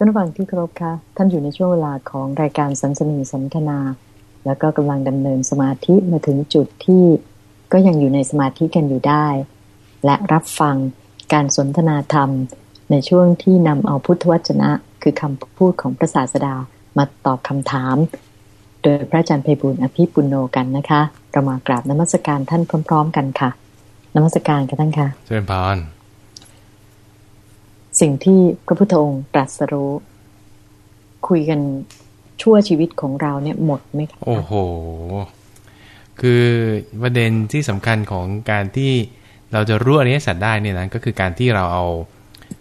ท่านฟังที่เคารพคะท่านอยู่ในช่วงเวลาของรายการสันสนีสันทนา แล้วก็กำลังดำเนินสมาธิมาถึงจุดที่ก็ยังอยู่ในสมาธิกันอยู่ได้ และรับฟังการสนทนาธรรม ในช่วงที่นำเอาพุทธวจนะ คือคำพูดของพระศาสดามาตอบคำถาม โดยพระอาจารย์เพบุญอภิปุโนกันนะคะเรามากราบนมัสการท่านพร้อม ๆ กันค่ะนมัสการกันท่านค่ะเจริญพร สิ่งที่พระพุทธองค์ตรัสรู้ คุยกันชั่วชีวิตของเราเนี่ยหมดไหมคะโอ้โห คือประเด็นที่สำคัญของการที่เราจะรู้อริยสัจได้เนี่ยนั้นก็คือการที่เราเอา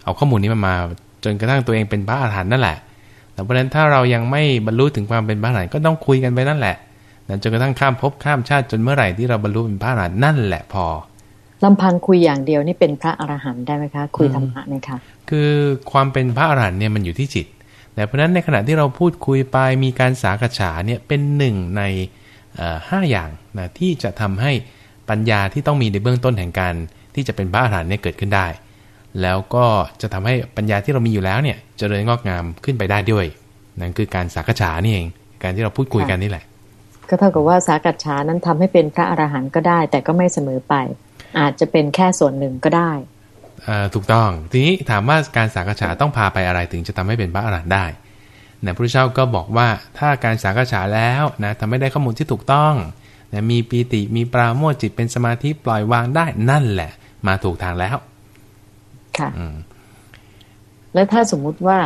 เอาข้อมูลนี้มามา จนกระทั่งตัวเองเป็นพระอาหารหันต์นั่นแหละแต่เพราะฉะนั้นถ้าเรายังไม่บรรลุถึงความเป็นพระอรหันต์ก็ต้องคุยกันไปนั่นแหละจนกระทั่งข้ามภพข้ามชาติจนเมื่อไหร่ที่เราบรรลุเป็นพระอรหันต์นั่นแหละพอลำพังคุยอย่างเดียวนี่เป็นพระอรหันต์ได้ไหมคะ คุยธรรมะไหมคะ คือความเป็นพระอรหันต์เนี่ยมันอยู่ที่จิต แต่เพราะนั้นในขณะที่เราพูดคุยไปมีการสากฉาเนี่ยเป็นหนึ่งในห้าอย่างนะที่จะทำให้ปัญญาที่ต้องมีในเบื้องต้นแห่งการที่จะเป็นพระอรหันต์เนี่ยเกิดขึ้นได้ แล้วก็จะทำให้ปัญญาที่เรามีอยู่แล้วเนี่ยจเจริญงอกงามขึ้นไปได้ด้วยนั่นคือการสากฉานี่เอง การที่เราพูดคุยกันนี่แหละ ก็เท่ากับว่าสากฉานั้นทำให้เป็นพระอรหันต์ก็ได้ แต่ก็ไม่เสมอไป อาจจะเป็นแค่ส่วนหนึ่งก็ได้ ถูกต้องทีนี้ถามว่าการสักษาต้องพาไปอะไรถึงจะทำให้เป็นพระอรหันต์ได้นะพระเจ้าก็บอกว่าถ้าการสักษาแล้วนะทำให้ได้ข้อมูลที่ถูกต้องนะมีปีติมีปราโมทจิตเป็นสมาธิปล่อยวางได้นั่นแหละ มาถูกทางแล้ว ค่ะแล้วถ้าสมมุติว่า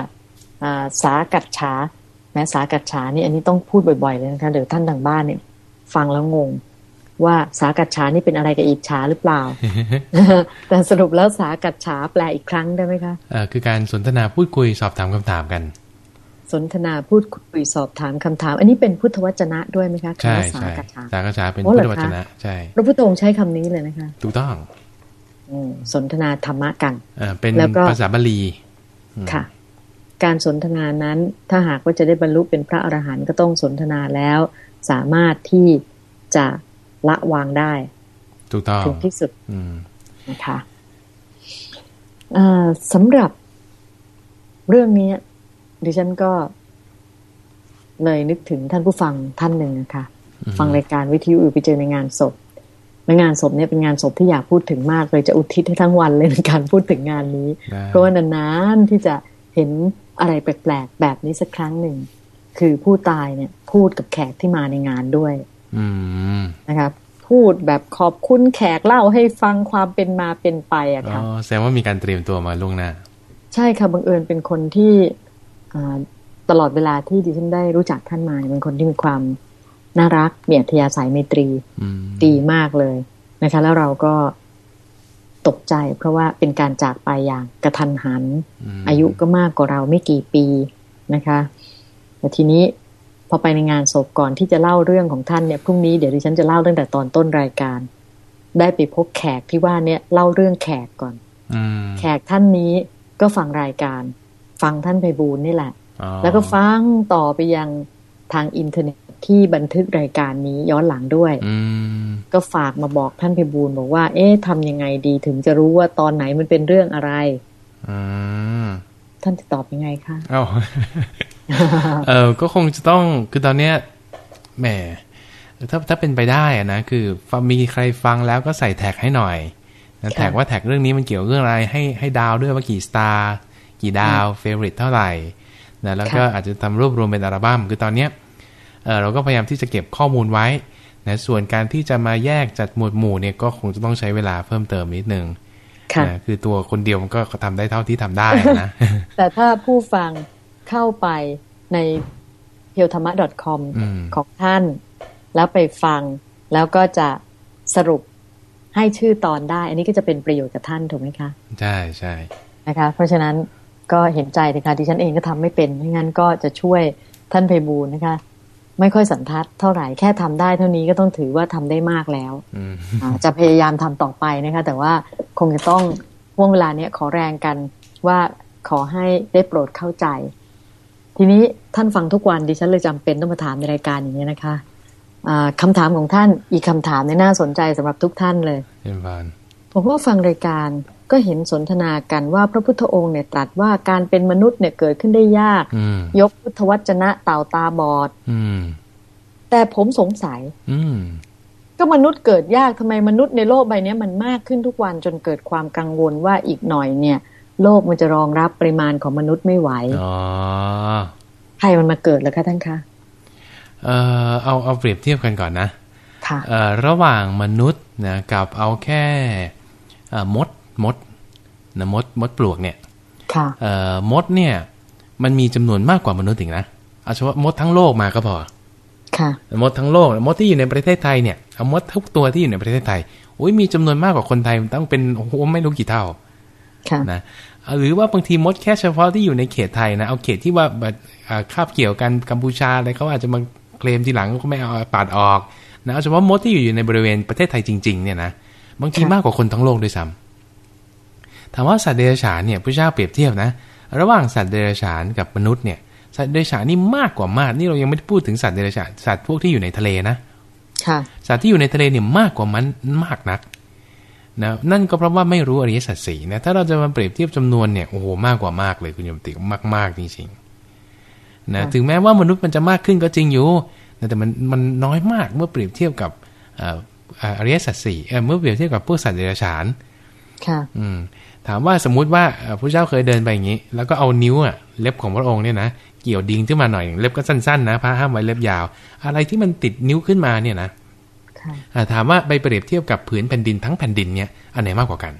สากัดฉาแม้สากัดฉานี่อันนี้ต้องพูดบ่อยๆเลยนะคะเดี๋ยวท่านทางบ้านเนี่ย ฟังแล้วงง ว่าสากัดฉานี่เป็นอะไรกับอิจฉาหรือเปล่า แต่สรุปแล้วสากัดฉาแปลอีกครั้งได้ไหมคะอ่าคือการสนทนาพูดคุยสอบถามคำถามกัน สนทนาพูดคุยสอบถามคำถาม อันนี้เป็นพุทธวจนะด้วยไหมคะใช่ใช่สากัดฉาเป็นพุทธวจนะใช่พระพุทธองค์ใช้คำนี้เลยนะคะถูกต้องสนทนาธรรมะกันอ่าเป็นภาษาบาลีค่ะ การสนทนานั้น ถ้าหากว่าจะได้บรรลุเป็นพระอรหันต์ก็ต้องสนทนาแล้ว สามารถที่จะ ละวางได้ ถูกต้องถึงที่สุดนะคะสำหรับเรื่องนี้ดิฉันก็เลยนึกถึงท่านผู้ฟังท่านหนึ่งนะคะฟังรายการวิทยุอื่นไปเจอในงานศพในงานศพเนี่ยเป็นงานศพที่อยากพูดถึงมากเลยจะอุทิศให้ทั้งวันเลยในการพูดถึงงานนี้ เพราะว่านานๆที่จะเห็นอะไรแปลกๆแบบนี้สักครั้งหนึ่ง คือผู้ตายเนี่ยพูดกับแขกที่มาในงานด้วย นะครับ พูดแบบขอบคุณแขกเล่าให้ฟังความเป็นมาเป็นไปอะค่ะอ๋อแสดงว่ามีการเตรียมตัวมาล่วงหน้า ใช่ค่ะบังเอิญเป็นคนที่ตลอดเวลาที่ดิฉันได้รู้จักท่านมาเป็นคนที่มีความน่ารักมีอัธยาศัยเมตรีดีมากเลยนะคะ แล้วเราก็ตกใจ เพราะว่าเป็นการจากไปอย่างกระทันหัน อายุก็มากกว่าเราไม่กี่ปีนะคะแต่ทีนี้ พอไปในงานศพก่อนที่จะเล่าเรื่องของท่านเนี่ยพรุ่งนี้เดี๋ยวดิฉันจะเล่าตั้งแต่ตอนต้นรายการ ได้ไปพบแขกที่ว่าเนี่ยเล่าเรื่องแขกก่อนแขกท่านนี้ก็ฟังรายการ ฟังท่านไพบูลนี่แหละ แล้วก็ฟังต่อไปยังทางอินเทอร์เน็ตที่บันทึกรายการนี้ย้อนหลังด้วยก็ฝากมาบอกท่านไพบูลบอกว่า เอ๊ะทำยังไงดีถึงจะรู้ว่าตอนไหนมันเป็นเรื่องอะไรท่านจะตอบยังไงคะ เออก็คงจะต้องคือตอนเนี้ยแหมถ้าถ้าเป็นไปได้อะนะคือมีใครฟังแล้วก็ใส่ tag ให้หน่อยนะ tag ว่า tag เรื่องนี้มันเกี่ยวเรื่องอะไรให้ให้ดาวด้วยว่ากี่ starกี่ดาว favorite เท่าไหร่นะแล้วก็อาจจะทำรวบรวมเป็นอัลบั้มคือตอนเนี้ยเออเราก็พยายามที่จะเก็บข้อมูลไว้นะส่วนการที่จะมาแยกจัดหมวดหมู่เนี่ยก็คงจะต้องใช้เวลาเพิ่มเติมนิดนึงนะคือตัวคนเดียวมันก็ทำได้เท่าที่ทำได้นะ แต่ถ้าผู้ฟัง เข้าไปในเพียวธรรมะ .com ของท่าน แล้วไปฟังแล้วก็จะสรุปให้ชื่อตอนได้ อันนี้ก็จะเป็นประโยชน์กับท่านถูกไหมคะ ใช่ใช่นะคะ เพราะฉะนั้นก็เห็นใจนะคะที่ฉันเองก็ทำไม่เป็นไม่งั้นก็จะช่วยท่านเพบูลนะคะ ไม่ค่อยสันทัดเท่าไหร่แค่ทำได้เท่านี้ก็ต้องถือว่าทำได้มากแล้วจะพยายามทำต่อไปนะคะ แต่ว่าคงจะต้องห่วงเวลาเนี้ยขอแรงกันว่าขอให้ได้โปรดเข้าใจ ทีนี้ท่านฟังทุกวันดิฉันเลยจำเป็นต้องมาถามในรายการอย่างนี้นะคะะคำถามของท่านอีกคำถามในน่าสนใจสำหรับทุกท่านเลยเห็นบานผมว่าฟังรายการก็เห็นสนทนากันว่าพระพุทธองค์เนี่ยตรัสว่าการเป็นมนุษย์เนี่ยเกิดขึ้นได้ยาก ยกพุทธวจนะเต่าตาบอดแต่ผมสงสัยก็มนุษย์เกิดยากทำไมมนุษย์ในโลกใบนี้มันมากขึ้นทุกวันจนเกิดความกังวลว่าอีกหน่อยเนี่ย โลกมันจะรองรับปริมาณของมนุษย์ไม่ไหวใครมันมาเกิดแล้วคะท่านคะเออเอาเอาเปรียบเทียบกันก่อนนะค่ะเออระหว่างมนุษย์นะกับเอาแค่มดมดนะมดมดปลวกเนี่ยค่ะเอ่อมดเนี่ยมันมีจำนวนมากกว่ามนุษย์อีกนะเอาเฉพาะมดทั้งโลกมาก็พอค่ะมดทั้งโลกมดที่อยู่ในประเทศไทยเนี่ยเอามดทุกตัวที่อยู่ในประเทศไทยโอ้ยมีจำนวนมากกว่าคนไทยต้องเป็นโอ้โหไม่รู้กี่เท่าค่ะนะ หรือว่าบางทีมดแค่เฉพาะที่อยู่ในเขตไทยนะ เอาเขตที่ว่าแบบคาบเกี่ยวกันกัมพูชาอะไรเขาอาจจะมาเคลมทีหลังเขาไม่เอาปาดออกนะเอาเฉพาะมดที่อยู่ในบริเวณประเทศไทยจริงๆเนี่ยนะบางทีมากกว่าคนทั้งโลกด้วยซ้ำถามว่าสัตว์เดรัจฉานเนี่ยพระเจ้าเปรียบเทียบนะ ระหว่างสัตว์เดรัจฉานกับมนุษย์เนี่ยสัตว์เดรัจฉานนี่มากกว่ามากนี่เรายังไม่ได้พูดถึงสัตว์เดรัจฉานสัตว์พวกที่อยู่ในทะเลนะค่ะสัตว์ที่อยู่ในทะเลเนี่ยมากกว่ามันมากนัก นะนั่นก็เพราะว่าไม่รู้อริยสัจสี่นะถ้าเราจะมาเปรียบเทียบจำนวนเนี่ยโอ้โหมากกว่ามากเลยคุณโยมติมากมากจริงๆนะถึงแม้ว่ามนุษย์มันจะมากขึ้นก็จริงอยู่แต่มันมันน้อยมากเมื่อเปรียบเทียบกับอริยสัจสี่เมื่อเปรียบเทียบกับพวกสัตว์เดรัจฉานค่ะอืมถามว่าสมมุติว่าพระเจ้าเคยเดินไปอย่างนี้ แล้วก็เอานิ้วอะเล็บของพระองค์เนี่ยนะเกี่ยวดิงขึ้นมาหน่อยเล็บก็สั้นๆนะพระห้ามไว้เล็บยาว อะไรที่มันติดนิ้วขึ้นมาเนี่ยนะ ถามว่าไปเปรียบเทียบกับผืนแผ่นดินทั้งแผ่นดินเนี่ยอันไหนมากกว่ากัน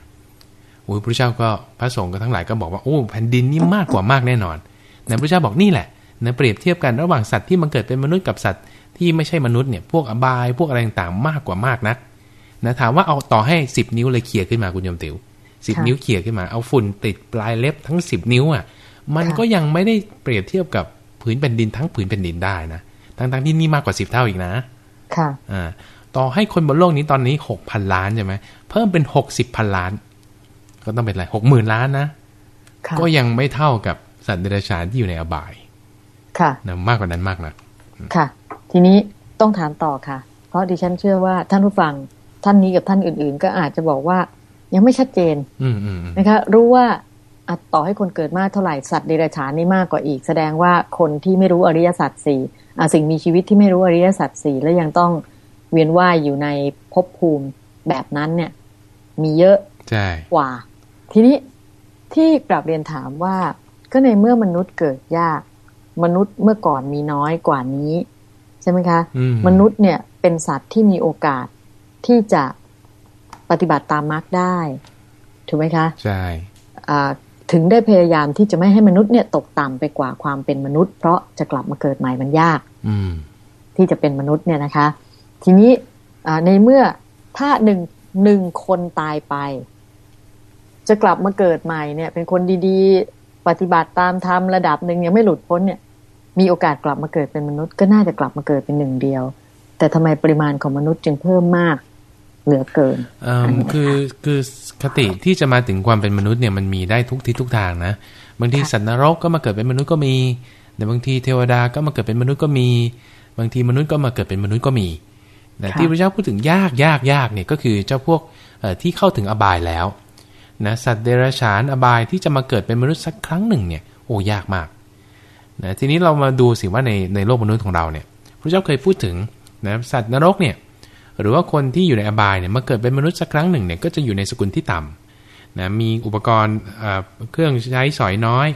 โอ้ยพระเจ้าก็พระสงฆ์ก็ทั้งหลายก็บอกว่าโอ้แผ่นดินนี่มากกว่ามากแน่นอนแต่พระเจ้าบอกนี่แหละนะเปรียบเทียบกันระหว่างสัตว์ที่มันเกิดเป็นมนุษย์กับสัตว์ที่ไม่ใช่มนุษย์เนี่ยพวกอบายพวกอะไรต่างๆมากกว่ามากนักนะถามว่าเอาต่อให้สิบนิ้วเลยเขี่ยขึ้นมาคุณโยมติ๋วสิบนิ้วเขี่ยขึ้นมาเอาฝุ่นติดปลายเล็บทั้งสิบนิ้วอะมันก็ยังไม่ได้เปรียบเทียบกับผืนแผ่นดินทั้งผืนแผ่นดินได้นะทั้งๆที่นี่มากกว่าสิบเท่าอีกนะ ค่ะอ่า ต่อให้คนบนโลกนี้ตอนนี้หกพันล้านใช่ไหมเพิ่มเป็นหกสิบพันล้าน ก็ต้องเป็นอะไรหกหมื่นล้านนะ ก็ยังไม่เท่ากับสัตว์เดรัจฉานที่อยู่ในอบาย ค่ะนะมากกว่านั้นมากนะค่ะ ทีนี้ต้องถามต่อค่ะ เพราะดิฉันเชื่อว่าท่านผู้ฟังท่านนี้กับท่านอื่น ๆ ก็อาจจะบอกว่ายังไม่ชัดเจนนะคะรู้ว่าต่อให้คนเกิดมากเท่าไหร่สัตว์เดรัจฉานนี่มากกว่าอีก แสดงว่าคนที่ไม่รู้อริยสัจสี่สิ่งมีชีวิตที่ไม่รู้อริยสัจสี่และยังต้อง เวียนว่ายอยู่ในภพภูมิแบบนั้นเนี่ย มีเยอะกว่า ทีนี้ที่กลับเรียนถามว่า ก็ในเมื่อมนุษย์เกิดยาก มนุษย์เมื่อก่อนมีน้อยกว่านี้ ใช่ไหมคะมมนุษย์เนี่ยเป็นสัตว์ที่มีโอกาสที่จะปฏิบัติตามมรรคได้ ถูกไหมคะใช่ถึงได้พยายามที่จะไม่ให้มนุษย์เนี่ยตกต่ำไปกว่าความเป็นมนุษย์ เพราะจะกลับมาเกิดใหม่มันยากอืที่จะเป็นมนุษย์เนี่ยนะคะ ทีนี้ในเมื่อถ้าหนึ่งหนึ่งคนตายไป จะกลับมาเกิดใหม่เนี่ย เป็นคนดีๆ ปฏิบัติตามธรรมระดับหนึ่งยังไม่หลุดพ้นเนี่ย มีโอกาสกลับมาเกิดเป็นมนุษย์ ก็น่าจะกลับมาเกิดเป็นหนึ่งเดียว แต่ทำไมปริมาณของมนุษย์จึงเพิ่มมากเหลือเกินคือคือคติที่จะมาถึงความเป็นมนุษย์เนี่ยมันมีได้ทุกทิศทุกทางนะบางทีสัตว์นรกก็มาเกิดเป็นมนุษย์ก็มีแต่บางทีเทวดาก็มาเกิดเป็นมนุษย์ก็มี บางทีมนุษย์ก็มาเกิดเป็นมนุษย์ก็มี แต่ที่พระเจ้าพูดถึงยากยากยากเนี่ยก็คือเจ้าพวกที่เข้าถึงอบายแล้วนะสัตว์เดรัจฉานอบายที่จะมาเกิดเป็นมนุษย์สักครั้งหนึ่งเนี่ยโอ้ยากมากนะทีนี้เรามาดูสิว่าในในโลกมนุษย์ของเราเนี่ยพระเจ้าเคยพูดถึงนะสัตว์นรกเนี่ยหรือว่าคนที่อยู่ในอบายเนี่ยมาเกิดเป็นมนุษย์สักครั้งหนึ่งเนี่ยก็จะอยู่ในสกุลที่ต่ำนะมีอุปกรณ์เครื่องใช้สอยน้อย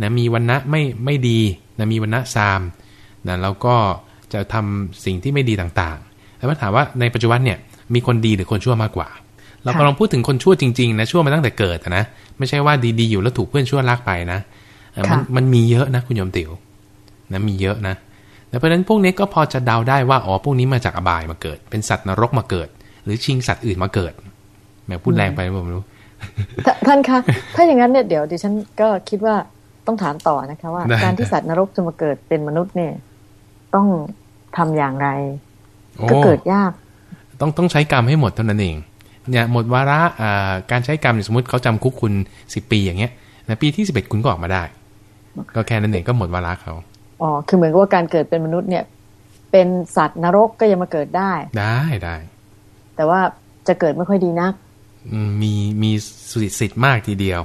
นะมีวันณะไม่ไม่ดีนะมีวันณะซามนะแล้วก็จะทำสิ่งที่ไม่ดีต่างๆ แล้วถามว่าในปัจจุบันเนี่ยมีคนดีหรือคนชั่วมากกว่า เรากำลังพูดถึงคนชั่วจริงๆนะชั่วมาตั้งแต่เกิดนะไม่ใช่ว่าดีๆอยู่แล้วถูกเพื่อนชั่วลากไปนะมันมันมีเยอะนะคุณโยมติ๋วนะมีเยอะนะเพราะฉะนั้นพวกนี้ก็พอจะเดาได้ว่าอ๋อพวกนี้มาจากอบายมาเกิด เป็นสัตว์นรกมาเกิด หรือชิงสัตว์อื่นมาเกิดแม่พูดแรงไปผมรู้ท่านคะถ้าอย่างนั้นเนี่ยเดี๋ยวดิฉันก็คิดว่าต้องถามต่อนะคะว่า การที่สัตว์นรกจะมาเกิดเป็นมนุษย์เนี่ย ต้องทำอย่างไร ก็เกิดยาก ต้องต้องใช้กรรมให้หมดเท่านั้นเอง เนี่ยหมดวาระการใช้กรรมสมมติเขาจำคุกคุณสิบปีอย่างเงี้ยในปีที่สิบเอ็ดคุณก็ออกมาได้ ก็แค่นั้นเองก็หมดวาระเขาอ๋อคือเหมือนกับว่าการเกิดเป็นมนุษย์เนี่ย เป็นสัตว์นรกก็ยังมาเกิดได้ได้ได้ แต่ว่าจะเกิดไม่ค่อยดีนักมีมีสุดสิทธิ์มากทีเดียว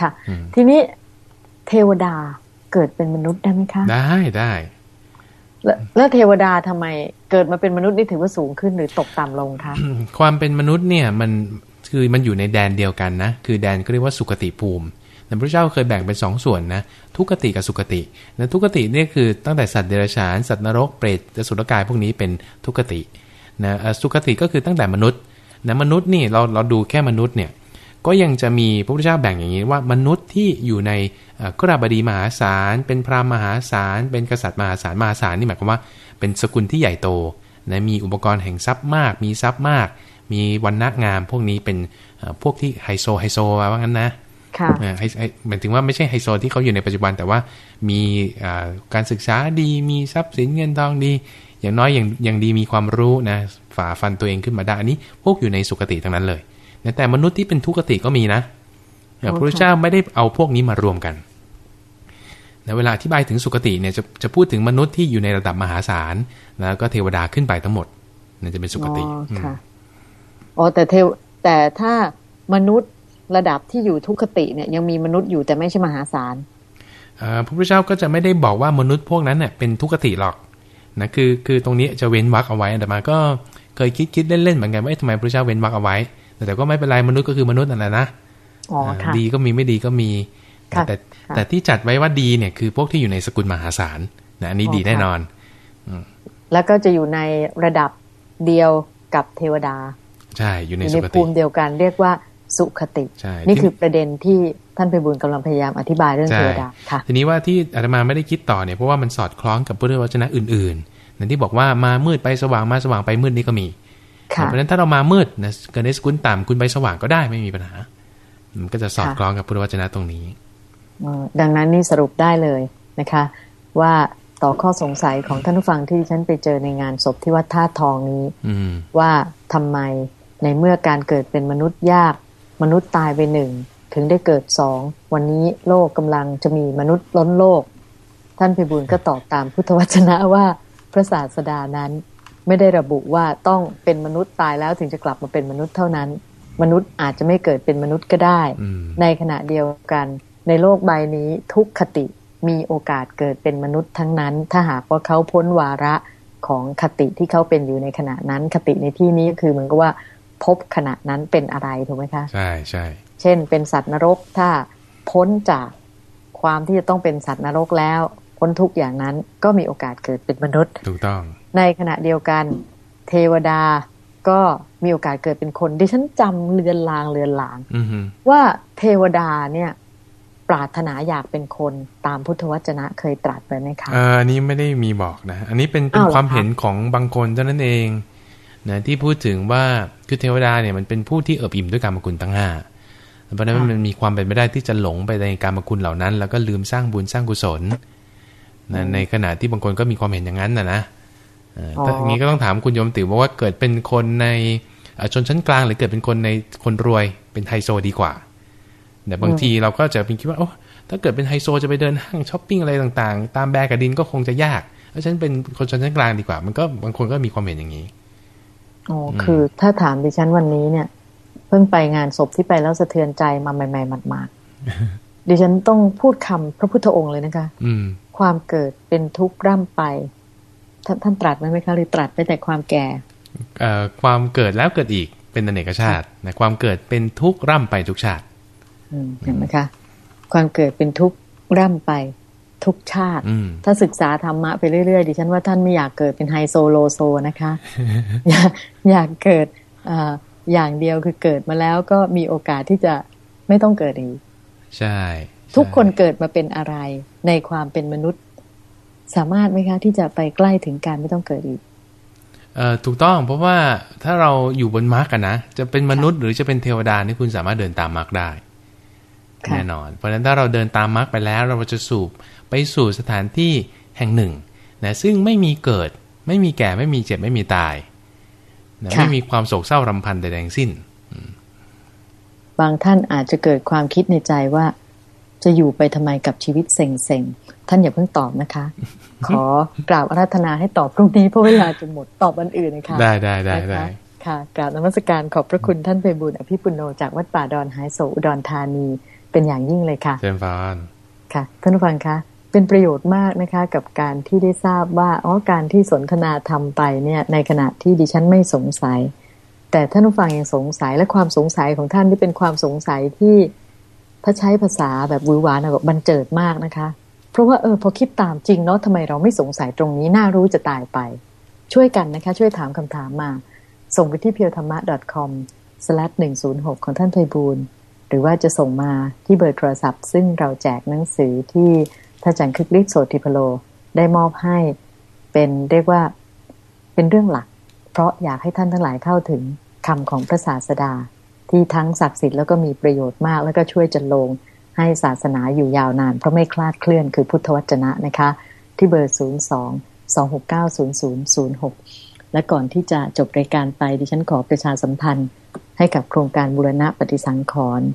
ค่ะ ทีนี้เทวดาเกิดเป็นมนุษย์ได้ไหมคะ ได้ได้ แล้วเทวดาทำไมเกิดมาเป็นมนุษย์นี่ถือว่าสูงขึ้นหรือตกต่ำลงคะความเป็นมนุษย์เนี่ยมันคือมันอยู่ในแดนเดียวกันนะ คือแดนก็เรียกว่าสุคติภูมิแต่พระเจ้าเคยแบ่งเป็นสองส่วนนะทุกติกับสุคตินะทุกติเนี่ยคือตั้งแต่สัตว์เดรัจฉานสัตว์นรกเปรตสุรกายพวกนี้เป็นทุกตินะสุคติก็คือตั้งแต่มนุษย์นะมนุษย์นี่เราเราดูแค่มนุษย์เนี่ย ก็ยังจะมีพระพุทธเจ้าแบ่งอย่างนี้ว่ามนุษย์ที่อยู่ในกราบดีมหาศาล เป็นพราหมณ์มหาศาล เป็นกษัตริย์มหาศาล มหาศาลนี่หมายความว่าเป็นสกุลที่ใหญ่โตนะมีอุปกรณ์แห่งทรัพย์มาก มีทรัพย์มาก มีวันนักงาม พวกนี้เป็นพวกที่ไฮโซไฮโซว่างั้นนะค่ะหมายถึงว่าไม่ใช่ไฮโซที่เขาอยู่ในปัจจุบันแต่ว่ามีการศึกษาดีมีทรัพย์สินเงินทองดี อย่างน้อยอย่างอย่างดีมีความรู้นะฝ่าฟันตัวเองขึ้นมาได้อันนี้พวกอยู่ในสุคติทั้งนั้นเลย แต่มนุษย์ที่เป็นทุกขติก็มีนะพระพุทธเจ้าไม่ได้เอาพวกนี้มารวมกันในเวลาอธิบายถึงสุคติเนี่ยจะจะพูดถึงมนุษย์ที่อยู่ในระดับมหาศาลแล้วก็เทวดาขึ้นไปทั้งหมดนั่นจะเป็นสุคติค่ะอ๋อแต่เทวแต่ถ้ามนุษย์ระดับที่อยู่ทุกขติเนี่ยยังมีมนุษย์อยู่แต่ไม่ใช่มหาศาลพระพุทธเจ้าก็จะไม่ได้บอกว่ามนุษย์พวกนั้นเนี่ยเป็นทุกขติหรอกนะคือคือตรงนี้จะเว้นวรรคเอาไว้แต่มาก็เคยคิดคิดเล่นๆเหมือนกันว่าทำไมพระพุทธเจ้าเว้นวรรคเอาไว้ แต่ก็ไม่เป็นไรมนุษย์ก็คือมนุษย์นั่นแหละนะดีก็มีไม่ดีก็มี แต่แต่ที่จัดไว้ว่าดีเนี่ยคือพวกที่อยู่ในสกุลมหาศาลนะอันนี้ดีแน่นอนแล้วก็จะอยู่ในระดับเดียวกับเทวดา ใช่อยู่ในภูมิเดียวกันเรียกว่าสุขติ นี่คือประเด็นที่ท่านไปบุญกำลังพยายามอธิบายเรื่องเทวดาค่ะทีนี้ว่าที่อาตมาไม่ได้คิดต่อเนี่ยเพราะว่ามันสอดคล้องกับพุทธวจนะอื่นๆนั่นที่บอกว่ามามืดไปสว่างมาสว่างไปมืดนี่ก็มี เพราะฉะนั้นถ้าเรามามืดนะเกิดในสกุลต่ำคุณไปสว่างก็ได้ไม่มีปัญหา มันก็จะสอดคล้องกับพุทธวจนะตรงนี้ดังนั้นนี่สรุปได้เลยนะคะ ว่าต่อข้อสงสัยของท่านผู้ฟังที่ฉันไปเจอในงานศพที่วัดท่าทองนี้ว่าทำไมในเมื่อการเกิดเป็นมนุษย์ยาก มนุษย์ตายไปหนึ่งถึงได้เกิดสองวันนี้โลกกำลังจะมีมนุษย์ล้นโลก ท่านพิบูลก็ตอบตามพุทธวจนะว่าพระศาสดานั้น ไม่ได้ระบุว่าต้องเป็นมนุษย์ตายแล้วถึงจะกลับมาเป็นมนุษย์เท่านั้น มนุษย์อาจจะไม่เกิดเป็นมนุษย์ก็ได้ ในขณะเดียวกัน ในโลกใบนี้ทุกคติมีโอกาสเกิดเป็นมนุษย์ทั้งนั้น ถ้าหากว่าเขาพ้นวาระของคติที่เขาเป็นอยู่ในขณะนั้น คติในที่นี้คือเหมือนกับว่าพบขณะนั้นเป็นอะไรถูกไหมคะใช่ใช่เช่น เป็นสัตว์นรกถ้าพ้นจากความที่จะต้องเป็นสัตว์นรกแล้ว พ้นทุกอย่างนั้นก็มีโอกาสเกิดเป็นมนุษย์ถูกต้อง ในขณะเดียวกัน เทวดาก็มีโอกาสเกิดเป็นคน ดิฉันจำเลือนลางเลือนลางว่าเทวดาเนี่ย ปรารถนาอยากเป็นคนตามพุทธวจนะเคยตรัสไปไหมคะอันนี้ไม่ได้มีบอกนะ อันนี้เป็นเป็นความเห็นของบางคนเท่านั้นเองนะที่พูดถึงว่าคือเทวดาเนี่ยมันเป็นผู้ที่เอิบอิ่มด้วยการมกุลทั้งห้าเพราะนั้นมันมีความเป็นไปได้ที่จะหลงไปในการมกุลเหล่านั้น แล้วก็ลืมสร้างบุญสร้างกุศลนะ ในขณะที่บางคนก็มีความเห็นอย่างนั้นนะนะแต่อย่างนี้ก็ต้องถามคุณโยมติ๋วว่าเกิดเป็นคนในชนชั้นกลางหรือเกิดเป็นคนในคนรวยเป็นไฮโซดีกว่าแต่บางทีเราก็จะเป็นคิดว่าโอ้ถ้าเกิดเป็นไฮโซจะไปเดินห้างช้อปปิ้งอะไรต่างๆ ตามแบกระดินก็คงจะยากเพราะฉันเป็นคนชนชั้นกลางดีกว่า มันก็บางคนก็มีความเห็นอย่างนี้อ๋อคือถ้าถามดิฉันวันนี้เนี่ย เพิ่งไปงานศพที่ไปแล้วสะเทือนใจมาใหม่ๆหมาดๆดิฉันต้องพูดคำพระพุทธองค์เลยนะคะ อื ความเกิดเป็นทุกข์ร่ำไป ท่านท่านตรัสไหมคะหรือตรัสไปแต่ความแก่ความเกิดแล้วเกิดอีกเป็นอเนกชาตินะความเกิดเป็นทุกข์ร่ำไปทุกชาติเห็นไหมคะ ความเกิดเป็นทุกข์ร่ำไปทุกชาติ ถ้าศึกษาธรรมะไปเรื่อยๆดิฉันว่าท่านไม่อยากเกิดเป็นไฮโซโลโซนะคะ อยากอยากเกิดออย่างเดียวคือเกิดมาแล้วก็มีโอกาสที่จะไม่ต้องเกิดอีก ใช่ ทุกคนเกิดมาเป็นอะไร ในความเป็นมนุษย์ สามารถไหมคะ ที่จะไปใกล้ถึงการไม่ต้องเกิดอีกเอ่อถูกต้องเพราะว่าถ้าเราอยู่บนมรรคกันนะจะเป็นมนุษย์หรือจะเป็นเทวดานี่คุณสามารถเดินตามมรรคได้แน่นอน เพราะฉะนั้นถ้าเราเดินตามมรรคไปแล้ว เราจะสูบไปสู่สถานที่แห่งหนึ่งนะซึ่งไม่มีเกิด ไม่มีแก่ไม่มีเจ็บไม่มีตายนะไม่มีความโศกเศร้ารำพันใดๆสิ้น บางท่านอาจจะเกิดความคิดในใจว่า จะอยู่ไปทำไมกับชีวิตเซ็งๆ ท่านอย่าเพิ่งตอบนะคะ ขอกราบอารัธนาให้ตอบพรุ่งนี้เพราะเวลาจะหมดตอบวันอื่นนะคะได้ได้ได้ได้ค่ะกราบนมัสการขอบพระคุณท่านเพบุญอภิปุโนจากวัดป่าดอนหายโศอุดรธานีเป็นอย่างยิ่งเลยค่ะเจมฟานค่ะท่านผู้ฟังคะเป็นประโยชน์มากนะคะกับการที่ได้ทราบว่าอ๋อการที่สนทนาทำไปเนี่ยในขณะที่ดิฉันไม่สงสัย แต่ท่านผู้ฟังยังสงสัยและความสงสัยของท่านที่เป็นความสงสัยที่ ถ้าใช้ภาษาแบบวือหวานแบบบันเจิดมากนะคะ เพราะว่าเออพอคิดตามจริงเนาะทำไมเราไม่สงสัยตรงนี้ น่ารู้จะตายไป ช่วยกันนะคะ ช่วยถามคำถามมา ส่งไปที่เพียวธรรมะ .com หนึ่งศูนย์หกของท่านไพบูลหรือว่าจะส่งมาที่เบอร์โทรศัพท์ ซึ่งเราแจกหนังสือที่ท่านอาจารย์คึกฤทธิ์โสติพโล ได้มอบให้เป็นเรียกว่าเป็นเรื่องหลัก เพราะอยากให้ท่านทั้งหลายเข้าถึงคำของพระศาสดา ที่ทั้งศักดิ์สิทธิ์แล้วก็มีประโยชน์มาก แล้วก็ช่วยจันลงให้ศาสนาอยู่ยาวนาน เพราะไม่คลาดเคลื่อนคือพุทธวจนะนะคะ ที่เบอร์ 02 269 0006 และก่อนที่จะจบรายการไปดิฉันขอประชาสัมพันธ์ ให้กับโครงการบุรณะปฏิสังขรณ์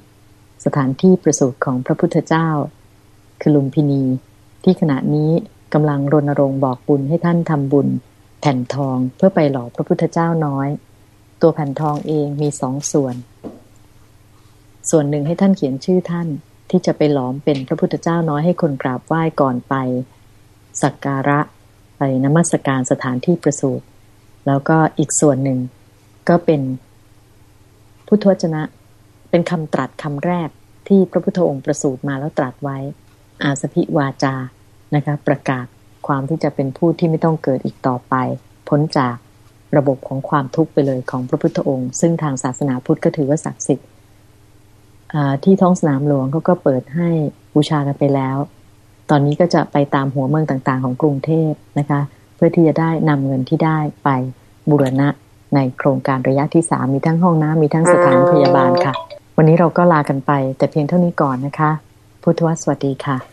สถานที่ประสูติของพระพุทธเจ้า คือลุมพินี ที่ขณะนี้กำลังรณรงค์บอกบุญให้ท่านทำบุญ แผ่นทองเพื่อไปหล่อพระพุทธเจ้าน้อย ตัวแผ่นทองเองมีสองส่วน ส่วนหนึ่งให้ท่านเขียนชื่อท่านที่จะไปหลอมเป็นพระพุทธเจ้าน้อยให้คนกราบไหว้ก่อนไป สักการะไปนมัสการสถานที่ประสูติแล้วก็อีกส่วนหนึ่งก็เป็นพุทธวจนะ เป็นคำตรัสคำแรกที่พระพุทธองค์ประสูติมาแล้วตรัสไว้ อาสพิวาจานะคะประกาศความที่จะเป็นผู้ที่ไม่ต้องเกิดอีกต่อไป พ้นจาก ระบบของความทุกข์ไปเลยของพระพุทธองค์ ซึ่งทางศาสนาพุทธก็ถือว่าศักดิ์สิทธิ์ที่ท้องสนามหลวงเขาก็เปิดให้บูชากันไปแล้ว ตอนนี้ก็จะไปตามหัวเมืองต่างๆ ของกรุงเทพนะคะ เพื่อที่จะได้นำเงินที่ได้ไปบูรณะในโครงการระยะที่สามมีทั้งห้องน้ำมีทั้งสถานพยาบาลค่ะ วันนี้เราก็ลากันไป แต่เพียงเท่านี้ก่อนนะคะ พุทธวสวัสดีค่ะ